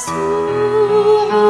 Yeshua.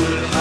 cool.